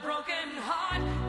broken heart.